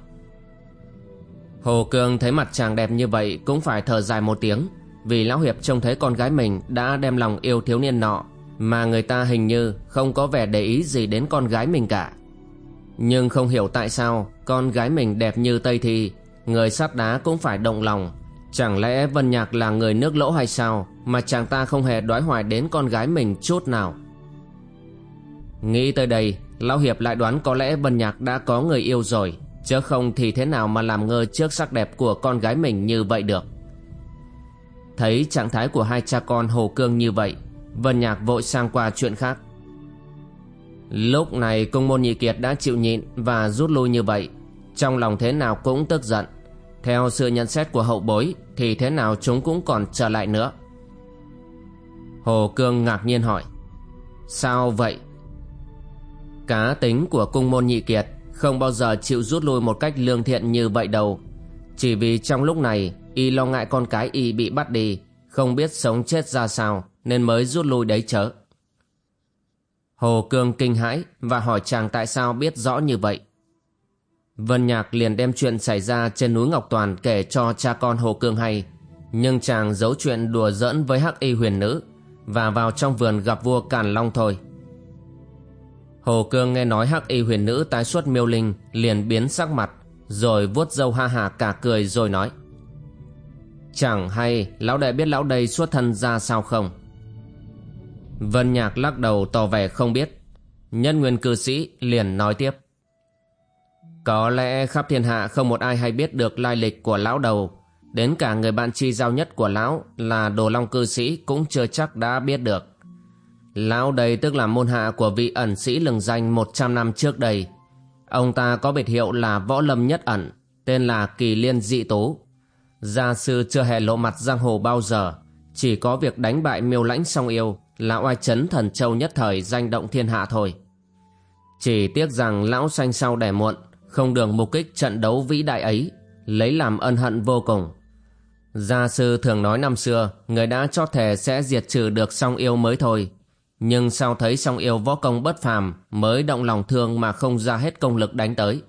Hồ Cương thấy mặt chàng đẹp như vậy Cũng phải thở dài một tiếng, Vì Lão Hiệp trông thấy con gái mình Đã đem lòng yêu thiếu niên nọ, Mà người ta hình như không có vẻ để ý gì đến con gái mình cả. Nhưng không hiểu tại sao Con gái mình đẹp như Tây Thi, Người sắt đá cũng phải động lòng Chẳng lẽ Vân Nhạc là người nước lỗ hay sao Mà chàng ta không hề đoái hoài đến con gái mình chút nào? Nghĩ tới đây, Lão Hiệp lại đoán có lẽ Vân Nhạc đã có người yêu rồi Chứ không thì thế nào mà làm ngơ trước sắc đẹp của con gái mình như vậy được. Thấy trạng thái của hai cha con Hồ Cương như vậy, Vân Nhạc vội sang qua chuyện khác. Lúc này Công môn nhị kiệt đã chịu nhịn và rút lui như vậy, Trong lòng thế nào cũng tức giận. Theo sự nhận xét của hậu bối, Thì thế nào chúng cũng còn trở lại nữa? Hồ Cương ngạc nhiên hỏi. Sao vậy? Cá tính của cung môn nhị kiệt không bao giờ chịu rút lui một cách lương thiện như vậy đâu. Chỉ vì trong lúc này, Y lo ngại con cái Y bị bắt đi, Không biết sống chết ra sao Nên mới rút lui đấy chớ. Hồ Cương kinh hãi Và hỏi chàng tại sao biết rõ như vậy. Vân Nhạc liền đem chuyện xảy ra trên núi Ngọc Toàn kể cho cha con Hồ Cương hay. Nhưng chàng giấu chuyện đùa giỡn với hắc y huyền nữ Và vào trong vườn gặp vua Càn Long thôi. Hồ Cương nghe nói hắc y huyền nữ tái xuất miêu linh, liền biến sắc mặt, rồi vuốt râu ha hà cả cười rồi nói. Chẳng hay lão đệ biết lão đây xuất thân ra sao không? Vân Nhạc lắc đầu tỏ vẻ không biết. Nhân nguyên cư sĩ liền nói tiếp. Có lẽ khắp thiên hạ không một ai hay biết được lai lịch của lão đầu Đến cả người bạn chi giao nhất của lão là đồ long cư sĩ cũng chưa chắc đã biết được Lão đây tức là môn hạ của vị ẩn sĩ lừng danh 100 năm trước đây. Ông ta có biệt hiệu là Võ Lâm Nhất Ẩn, tên là Kỳ Liên Dị Tố. Gia sư chưa hề lộ mặt giang hồ bao giờ, chỉ có việc đánh bại miêu lãnh song yêu là oai chấn thần châu nhất thời danh động thiên hạ thôi. Chỉ tiếc rằng lão xanh sau đẻ muộn, không đường mục kích trận đấu vĩ đại ấy, lấy làm ân hận vô cùng. Gia sư thường nói năm xưa, người đã cho thề sẽ diệt trừ được song yêu mới thôi, nhưng sao thấy song yêu võ công bất phàm mới động lòng thương mà không ra hết công lực đánh tới.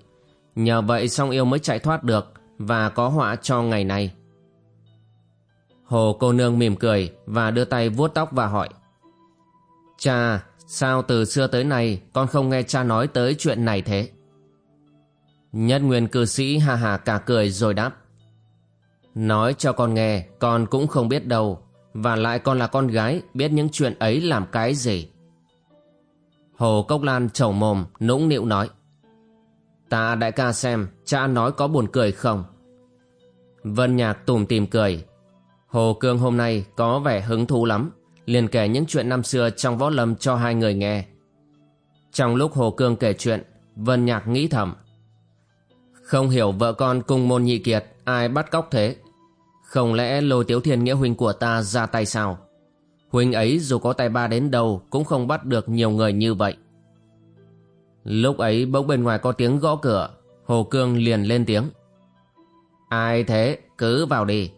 Nhờ vậy song yêu mới chạy thoát được và có họa cho ngày nay. Hồ cô nương mỉm cười và đưa tay vuốt tóc và hỏi. Cha, sao từ xưa tới nay con không nghe cha nói tới chuyện này thế? Nhất nguyên cư sĩ hà hà cả cười rồi đáp. Nói cho con nghe, con cũng không biết đâu, và lại con là con gái Biết những chuyện ấy làm cái gì? Hồ Cốc Lan trầu mồm Nũng nịu nói. Ta đại ca xem Cha nói có buồn cười không? Vân Nhạc tùm tìm cười. Hồ Cương hôm nay có vẻ hứng thú lắm liền kể những chuyện năm xưa trong võ lâm cho hai người nghe. Trong lúc Hồ Cương kể chuyện Vân Nhạc nghĩ thầm. Không hiểu vợ con cùng môn nhị kiệt, Ai bắt cóc thế? Không lẽ lôi tiếu thiên, nghĩa huynh của ta, ra tay sao? Huynh ấy dù có tay ba đến đâu Cũng không bắt được nhiều người như vậy. Lúc ấy bỗng bên ngoài có tiếng gõ cửa, Hồ Cương liền lên tiếng. Ai thế? Cứ vào đi.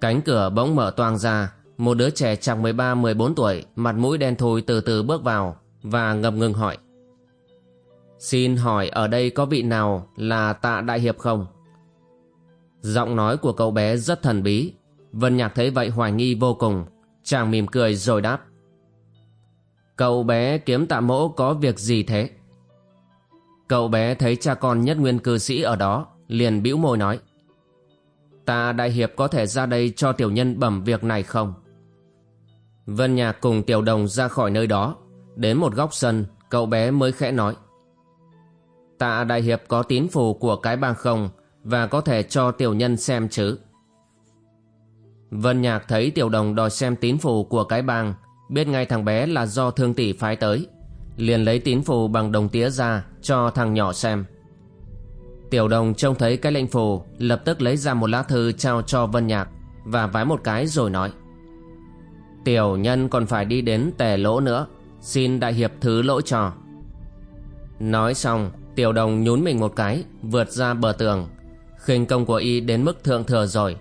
Cánh cửa bỗng mở toang ra, Một đứa trẻ chẳng 13-14 tuổi, Mặt mũi đen thui từ từ bước vào Và ngập ngừng hỏi. Xin hỏi ở đây có vị nào là tạ đại hiệp không? Giọng nói của cậu bé rất thần bí Vân Nhạc thấy vậy hoài nghi vô cùng Chàng mỉm cười rồi đáp Cậu bé kiếm tạ mỗ có việc gì thế? Cậu bé thấy cha con nhất nguyên cư sĩ ở đó, Liền bĩu môi nói Ta đại hiệp có thể ra đây cho tiểu nhân bẩm việc này không? Vân Nhạc cùng tiểu đồng ra khỏi nơi đó Đến một góc sân, Cậu bé mới khẽ nói Tạ đại hiệp có tín phù của cái bang không Và có thể cho tiểu nhân xem chứ? Vân Nhạc thấy tiểu đồng đòi xem tín phù của cái bang, Biết ngay thằng bé là do thương tỷ phái tới, Liền lấy tín phù bằng đồng tía ra Cho thằng nhỏ xem. Tiểu đồng trông thấy cái lệnh phù Lập tức lấy ra một lá thư trao cho Vân Nhạc Và vái một cái rồi nói, Tiểu nhân còn phải đi đến tề lỗ nữa, Xin đại hiệp thứ lỗi cho. Nói xong Tiểu đồng nhún mình một cái, Vượt ra bờ tường. Khinh công của y đến mức thượng thừa rồi.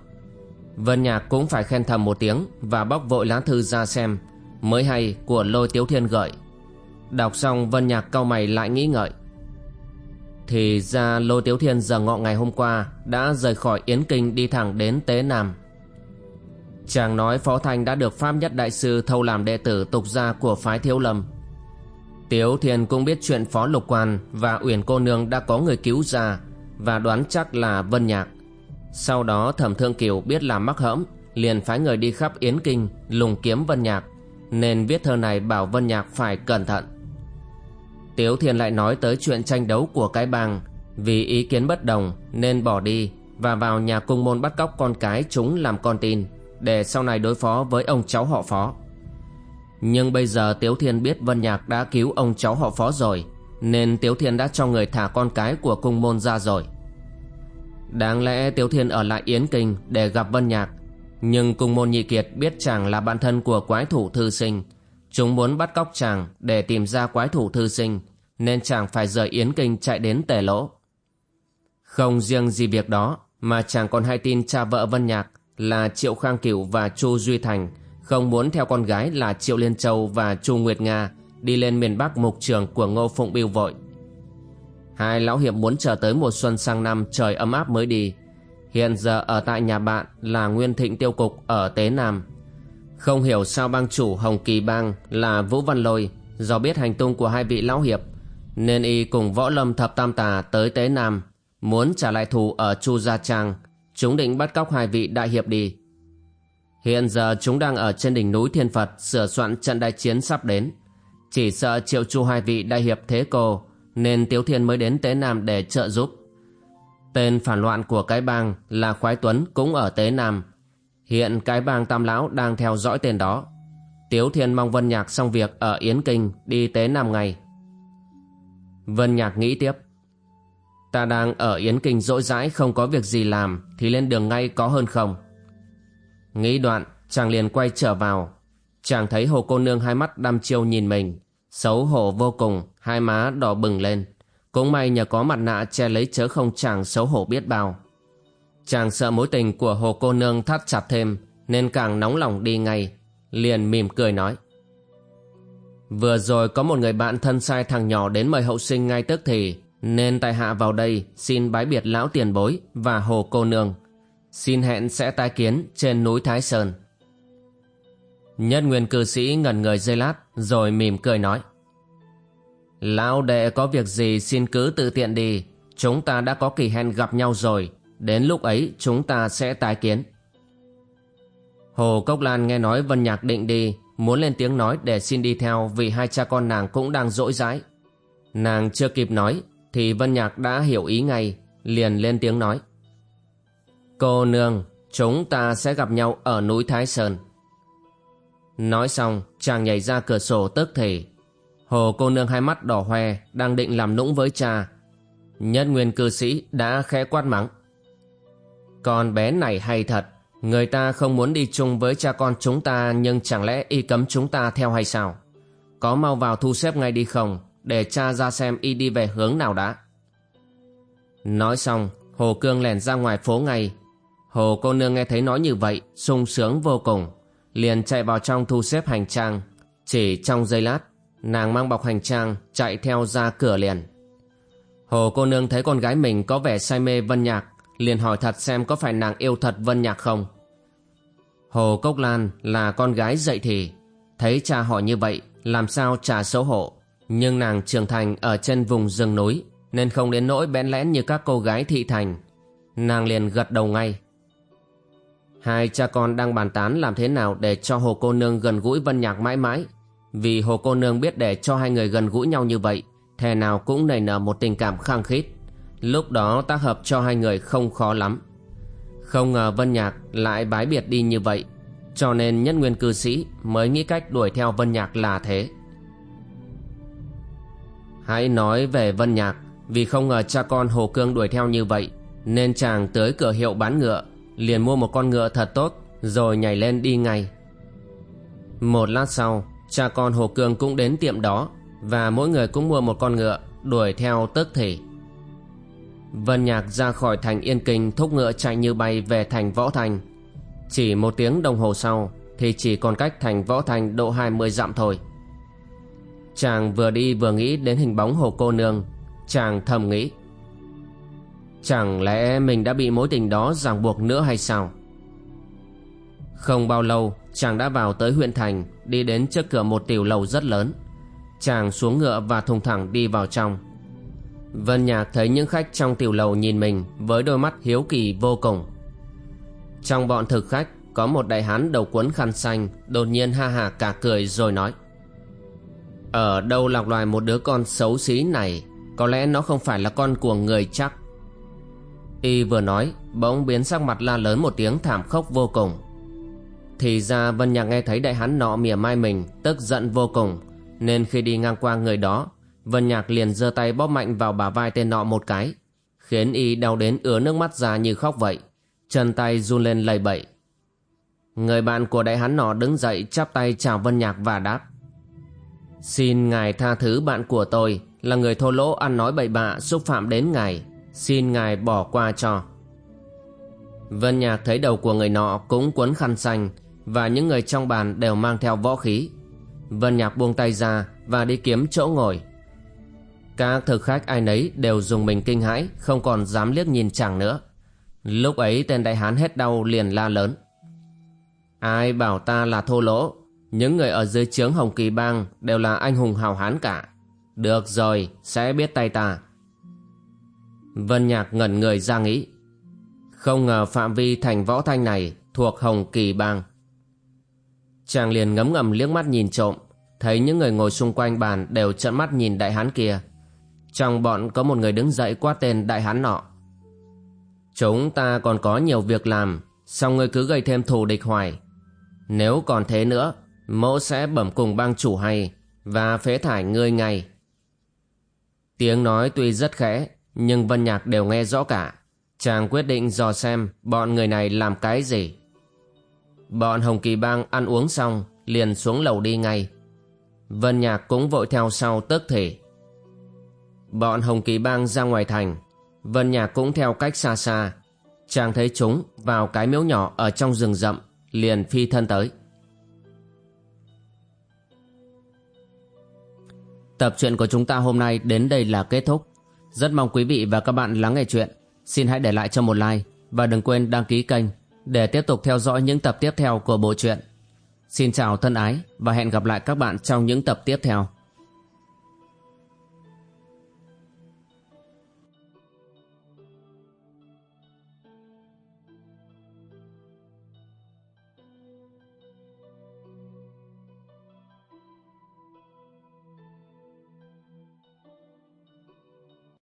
Vân Nhạc cũng phải khen thầm một tiếng Và bóc vội lá thư ra xem. Mới hay của lôi tiếu thiên gợi. Đọc xong, Vân Nhạc cau mày lại nghĩ ngợi. Thì ra lôi tiếu thiên giờ ngọ ngày hôm qua Đã rời khỏi Yến Kinh đi thẳng đến Tế Nam. Chàng nói Phó Thanh đã được Pháp Nhất Đại Sư thâu làm đệ tử tục gia của phái Thiếu Lâm. Tiếu Thiên cũng biết chuyện Phó Lục Quan và Uyển Cô Nương đã có người cứu ra Và đoán chắc là Vân Nhạc Sau đó Thẩm Thương Kiều biết là mắc hỡm, Liền phái người đi khắp Yến Kinh lùng kiếm Vân Nhạc, Nên viết thơ này bảo Vân Nhạc phải cẩn thận Tiếu Thiên lại nói tới chuyện tranh đấu của cái bang Vì ý kiến bất đồng nên bỏ đi Và vào nhà cung môn bắt cóc con cái chúng làm con tin, để sau này đối phó với ông cháu họ phó. Nhưng bây giờ Tiếu Thiên biết Vân Nhạc đã cứu ông cháu họ phó rồi, nên Tiếu Thiên đã cho người thả con cái của cung môn ra rồi. Đáng lẽ Tiếu Thiên ở lại Yến Kinh để gặp Vân Nhạc, nhưng cung môn nhị kiệt biết chàng là bạn thân của quái thủ thư sinh. Chúng muốn bắt cóc chàng để tìm ra quái thủ thư sinh, nên chàng phải rời Yến Kinh chạy đến tề lỗ. Không riêng gì việc đó, mà chàng còn hay tin cha vợ Vân Nhạc là Triệu Khang Cửu và Chu Duy Thành không muốn theo con gái là Triệu Liên Châu và Chu Nguyệt Nga đi lên miền Bắc mục trường của Ngô Phụng Biêu vội. Hai lão hiệp muốn chờ tới mùa xuân sang năm trời ấm áp mới đi. Hiện giờ ở tại nhà bạn là Nguyên Thịnh Tiêu Cục ở Tế Nam. Không hiểu sao bang chủ Hồng Kỳ Bang là Vũ Văn Lôi do biết hành tung của hai vị lão hiệp, nên y cùng võ lâm thập tam tà tới Tế Nam, muốn trả lại thù ở Chu Gia Trang, chúng định bắt cóc hai vị đại hiệp đi. Hiện giờ chúng đang ở trên đỉnh núi Thiên Phật, sửa soạn trận đại chiến sắp đến. Chỉ sợ triệu chu hai vị đại hiệp thế cô, nên Tiếu Thiên mới đến Tế Nam để trợ giúp. Tên phản loạn của cái bang là Khoái Tuấn cũng ở Tế Nam. Hiện cái bang Tam Lão đang theo dõi tên đó. Tiếu Thiên mong Vân Nhạc xong việc ở Yến Kinh đi Tế Nam ngày. Vân Nhạc nghĩ tiếp. Ta đang ở Yến Kinh rỗi rãi, không có việc gì làm, Thì lên đường ngay có hơn không Nghĩ đoạn, chàng liền quay trở vào. Chàng thấy hồ cô nương hai mắt đăm chiêu nhìn mình, Xấu hổ vô cùng, Hai má đỏ bừng lên. Cũng may nhờ có mặt nạ che lấy chớ không chàng xấu hổ biết bao. Chàng sợ mối tình của hồ cô nương thắt chặt thêm, Nên càng nóng lòng đi ngay, Liền mỉm cười nói. Vừa rồi có một người bạn thân sai thằng nhỏ đến mời hậu sinh ngay tức thì, nên tại hạ vào đây xin bái biệt lão tiền bối và hồ cô nương. Xin hẹn sẽ tái kiến trên núi Thái Sơn. Nhất nguyên cư sĩ ngẩn người dây lát rồi mỉm cười nói. Lão đệ có việc gì xin cứ tự tiện đi. Chúng ta đã có kỳ hẹn gặp nhau rồi. Đến lúc ấy chúng ta sẽ tái kiến. Hồ Cốc Lan nghe nói Vân Nhạc định đi, muốn lên tiếng nói để xin đi theo vì hai cha con nàng cũng đang dỗi dãi. Nàng chưa kịp nói thì Vân Nhạc đã hiểu ý ngay, liền lên tiếng nói. Cô nương, chúng ta sẽ gặp nhau ở núi Thái Sơn. Nói xong, chàng nhảy ra cửa sổ tức thì. Hồ cô nương hai mắt đỏ hoe, đang định làm nũng với cha. Nhất nguyên cư sĩ đã khẽ quát mắng. Con bé này hay thật, người ta không muốn đi chung với cha con chúng ta nhưng chẳng lẽ y cấm chúng ta theo hay sao? Có mau vào thu xếp ngay đi không? để cha ra xem y đi về hướng nào đã. Nói xong, Hồ Cương lèn ra ngoài phố ngay. Hồ cô nương nghe thấy nói như vậy, sung sướng vô cùng. Liền chạy vào trong thu xếp hành trang. Chỉ trong giây lát, nàng mang bọc hành trang, chạy theo ra cửa liền. Hồ cô nương thấy con gái mình có vẻ say mê Vân Nhạc, liền hỏi thật xem có phải nàng yêu thật Vân Nhạc không. Hồ Cốc Lan là con gái dậy thì, thấy cha hỏi như vậy làm sao trả xấu hổ. Nhưng nàng trưởng thành ở trên vùng rừng núi nên không đến nỗi bẽn lẽn như các cô gái thị thành. Nàng liền gật đầu ngay. Hai cha con đang bàn tán làm thế nào để cho Hồ Cô Nương gần gũi Vân Nhạc mãi mãi. Vì Hồ Cô Nương biết để cho hai người gần gũi nhau như vậy, thề nào cũng nảy nở một tình cảm khăng khít. Lúc đó tác hợp cho hai người không khó lắm. Không ngờ Vân Nhạc lại bái biệt đi như vậy, cho nên nhất nguyên cư sĩ mới nghĩ cách đuổi theo Vân Nhạc là thế. Hãy nói về Vân Nhạc, vì không ngờ cha con Hồ Cương đuổi theo như vậy, nên chàng tới cửa hiệu bán ngựa liền mua một con ngựa thật tốt, rồi nhảy lên đi ngay. Một lát sau, cha con hồ cương cũng đến tiệm đó, và mỗi người cũng mua một con ngựa đuổi theo tức thì vân nhạc ra khỏi thành yên kinh, thúc ngựa chạy như bay về thành võ thành. Chỉ một tiếng đồng hồ sau, thì chỉ còn cách thành võ thành độ hai mươi dặm thôi. Chàng vừa đi vừa nghĩ đến hình bóng hồ cô nương, chàng thầm nghĩ. Chẳng lẽ mình đã bị mối tình đó ràng buộc nữa hay sao? Không bao lâu, chàng đã vào tới huyện thành, Đi đến trước cửa một tiểu lầu rất lớn. Chàng xuống ngựa và thùng thẳng đi vào trong. Vân Nhạc thấy những khách trong tiểu lầu nhìn mình Với đôi mắt hiếu kỳ vô cùng. Trong bọn thực khách, Có một đại hán đầu cuốn khăn xanh, Đột nhiên ha hả cả cười rồi nói, Ở đâu lạc loài một đứa con xấu xí này? Có lẽ nó không phải là con của người chắc. Y vừa nói, bỗng biến sắc mặt la lớn một tiếng thảm khốc vô cùng. Thì ra Vân Nhạc nghe thấy đại hán nọ mỉa mai mình, Tức giận vô cùng. Nên khi đi ngang qua người đó, Vân Nhạc liền giơ tay bóp mạnh vào bả vai tên nọ một cái, Khiến Y đau đến ứa nước mắt ra như khóc vậy. Chân tay run lên lầy bẩy Người bạn của đại hán nọ đứng dậy chắp tay chào Vân Nhạc và đáp. Xin ngài tha thứ bạn của tôi, Là người thô lỗ ăn nói bậy bạ, xúc phạm đến ngài. Xin ngài bỏ qua cho. Vân Nhạc thấy đầu của người nọ cũng quấn khăn xanh Và những người trong bàn đều mang theo võ khí. Vân Nhạc buông tay ra và đi kiếm chỗ ngồi. Các thực khách ai nấy đều dùng mình kinh hãi, Không còn dám liếc nhìn chàng nữa. Lúc ấy tên đại hán hết đau liền la lớn. Ai bảo ta là thô lỗ? Những người ở dưới trướng Hồng Kỳ Bang Đều là anh hùng hào hán cả. Được rồi, sẽ biết tay ta. Vân Nhạc ngẩn người ra nghĩ. Không ngờ phạm vi thành võ thanh này Thuộc Hồng Kỳ Bang. Chàng liền ngấm ngầm liếc mắt nhìn trộm, Thấy những người ngồi xung quanh bàn Đều trợn mắt nhìn đại hán kia. Trong bọn có một người đứng dậy quát tên đại hán nọ. Chúng ta còn có nhiều việc làm song ngươi cứ gây thêm thù địch hoài. Nếu còn thế nữa, Mẫu sẽ bẩm cùng bang chủ hay Và phế thải ngươi ngay. Tiếng nói tuy rất khẽ nhưng Vân Nhạc đều nghe rõ cả. Chàng quyết định dò xem bọn người này làm cái gì. Bọn Hồng Kỳ Bang ăn uống xong, liền xuống lầu đi ngay. Vân Nhạc cũng vội theo sau tức thể. Bọn Hồng Kỳ Bang ra ngoài thành, Vân Nhạc cũng theo cách xa xa. Chàng thấy chúng vào cái miếu nhỏ ở trong rừng rậm, liền phi thân tới. Tập truyện của chúng ta hôm nay đến đây là kết thúc. Rất mong quý vị và các bạn lắng nghe chuyện. Xin hãy để lại cho một like và đừng quên đăng ký kênh để tiếp tục theo dõi những tập tiếp theo của bộ truyện. Xin chào thân ái và hẹn gặp lại các bạn trong những tập tiếp theo.